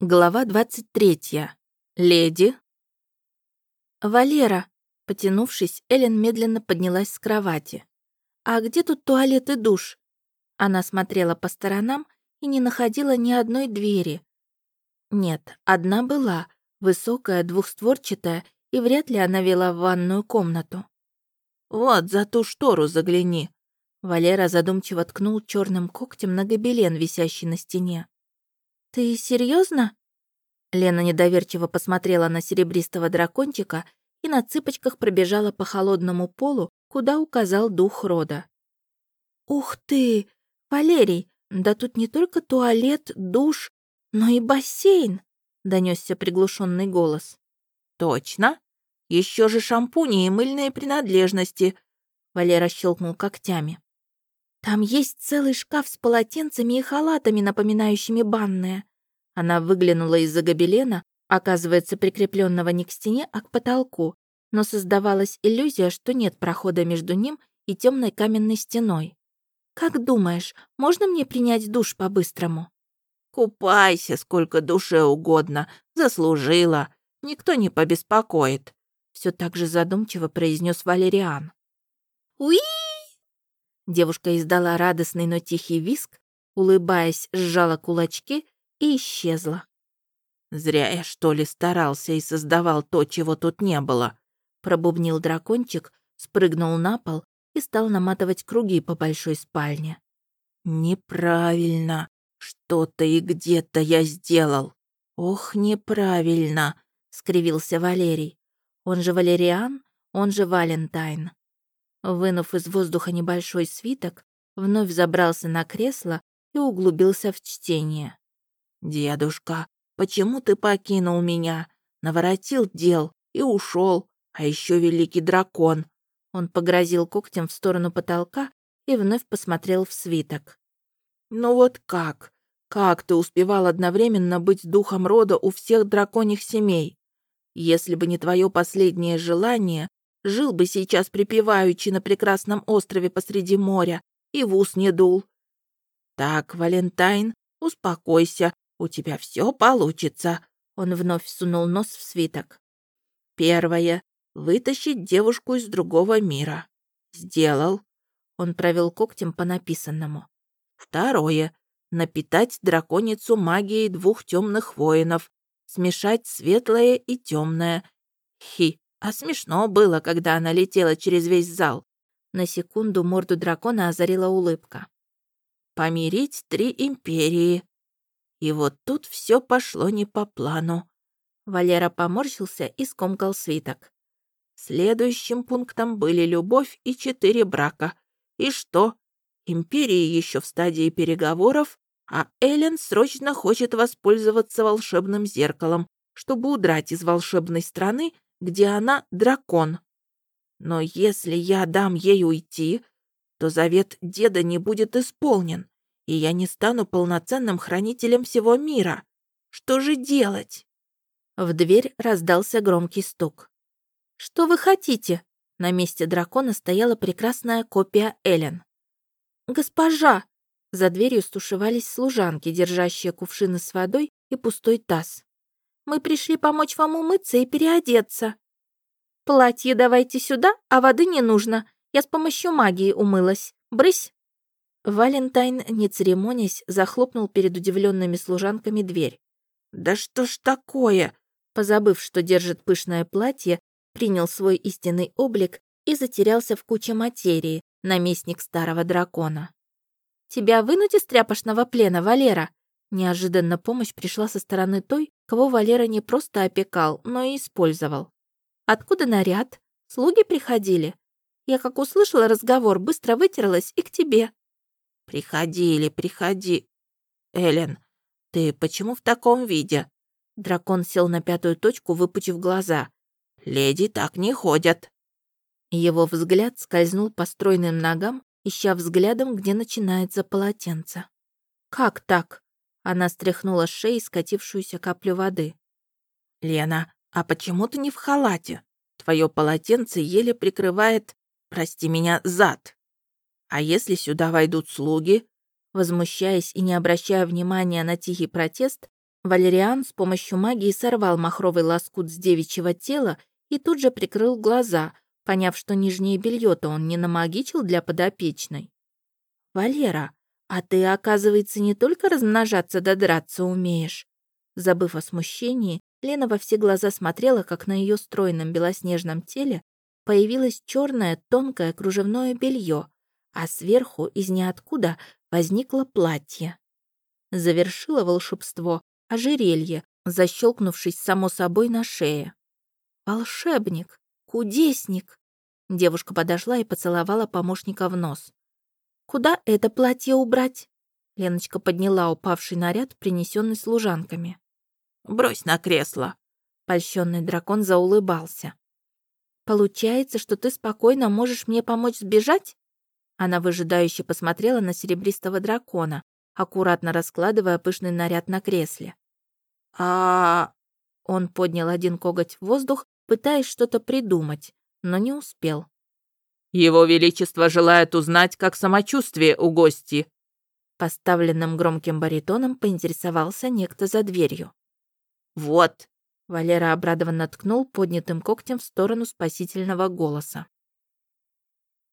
Глава 23. Леди. «Валера», — потянувшись, Эллен медленно поднялась с кровати. «А где тут туалет и душ?» Она смотрела по сторонам и не находила ни одной двери. Нет, одна была, высокая, двухстворчатая, и вряд ли она вела в ванную комнату. «Вот, за ту штору загляни», Валера задумчиво ткнул черным когтем на гобелен, висящий на стене. «Ты серьезно? Лена недоверчиво посмотрела на серебристого дракончика и на цыпочках пробежала по холодному полу, куда указал дух рода. «Ух ты! Валерий, да тут не только туалет, душ, но и бассейн!» — донесся приглушенный голос. «Точно? Еще же шампуни и мыльные принадлежности!» Валера щелкнул когтями. Там есть целый шкаф с полотенцами и халатами, напоминающими банные. Она выглянула из-за гобелена, оказывается, прикрепленного не к стене, а к потолку, но создавалась иллюзия, что нет прохода между ним и темной каменной стеной. «Как думаешь, можно мне принять душ по-быстрому?» «Купайся сколько душе угодно, заслужила, никто не побеспокоит», все так же задумчиво произнес Валериан. «Уи!» Девушка издала радостный, но тихий виск, улыбаясь, сжала кулачки и исчезла. «Зря я, что ли, старался и создавал то, чего тут не было», пробубнил дракончик, спрыгнул на пол и стал наматывать круги по большой спальне. «Неправильно. Что-то и где-то я сделал. Ох, неправильно», — скривился Валерий. Он же Валериан, он же Валентайн. Вынув из воздуха небольшой свиток, вновь забрался на кресло и углубился в чтение. «Дедушка, почему ты покинул меня? Наворотил дел и ушел, а еще великий дракон!» Он погрозил когтем в сторону потолка и вновь посмотрел в свиток. «Ну вот как? Как ты успевал одновременно быть духом рода у всех драконьих семей? Если бы не твое последнее желание, Жил бы сейчас припеваючи на прекрасном острове посреди моря и в ус не дул. Так, Валентайн, успокойся, у тебя все получится. Он вновь сунул нос в свиток. Первое. Вытащить девушку из другого мира. Сделал. Он провел когтем по написанному. Второе. Напитать драконицу магией двух темных воинов. Смешать светлое и темное. Хи. А смешно было, когда она летела через весь зал. На секунду морду дракона озарила улыбка. Помирить три империи. И вот тут все пошло не по плану. Валера поморщился и скомкал свиток. Следующим пунктом были любовь и четыре брака. И что? Империи еще в стадии переговоров, а Эллен срочно хочет воспользоваться волшебным зеркалом, чтобы удрать из волшебной страны где она дракон. Но если я дам ей уйти, то завет деда не будет исполнен, и я не стану полноценным хранителем всего мира. Что же делать?» В дверь раздался громкий стук. «Что вы хотите?» На месте дракона стояла прекрасная копия Элен. «Госпожа!» За дверью стушевались служанки, держащие кувшины с водой и пустой таз. Мы пришли помочь вам умыться и переодеться. Платье давайте сюда, а воды не нужно. Я с помощью магии умылась. Брысь!» Валентайн, не церемонясь, захлопнул перед удивленными служанками дверь. «Да что ж такое?» Позабыв, что держит пышное платье, принял свой истинный облик и затерялся в куче материи, наместник старого дракона. «Тебя вынуть из тряпошного плена, Валера?» Неожиданно помощь пришла со стороны той, кого Валера не просто опекал, но и использовал. «Откуда наряд? Слуги приходили?» Я, как услышала разговор, быстро вытерлась и к тебе. «Приходили, приходи. Элен, ты почему в таком виде?» Дракон сел на пятую точку, выпучив глаза. «Леди так не ходят». Его взгляд скользнул по стройным ногам, ища взглядом, где начинается полотенце. «Как так?» Она стряхнула с шеи скатившуюся каплю воды. «Лена, а почему ты не в халате? Твое полотенце еле прикрывает, прости меня, зад. А если сюда войдут слуги?» Возмущаясь и не обращая внимания на тихий протест, Валериан с помощью магии сорвал махровый лоскут с девичьего тела и тут же прикрыл глаза, поняв, что нижнее белье-то он не намагичил для подопечной. «Валера, а ты, оказывается, не только размножаться да драться умеешь». Забыв о смущении, Лена во все глаза смотрела, как на ее стройном белоснежном теле появилось черное тонкое кружевное белье, а сверху из ниоткуда возникло платье. Завершило волшебство ожерелье, защелкнувшись само собой на шее. «Волшебник! Кудесник!» Девушка подошла и поцеловала помощника в нос. «Куда это платье убрать?» Леночка подняла упавший наряд, принесенный служанками. «Брось на кресло!» Польщенный дракон заулыбался. «Получается, что ты спокойно можешь мне помочь сбежать?» Она выжидающе посмотрела на серебристого дракона, аккуратно раскладывая пышный наряд на кресле. а Он поднял один коготь в воздух, пытаясь что-то придумать, но не успел. «Его Величество желает узнать, как самочувствие у гости». Поставленным громким баритоном поинтересовался некто за дверью. «Вот». Валера обрадованно ткнул поднятым когтем в сторону спасительного голоса.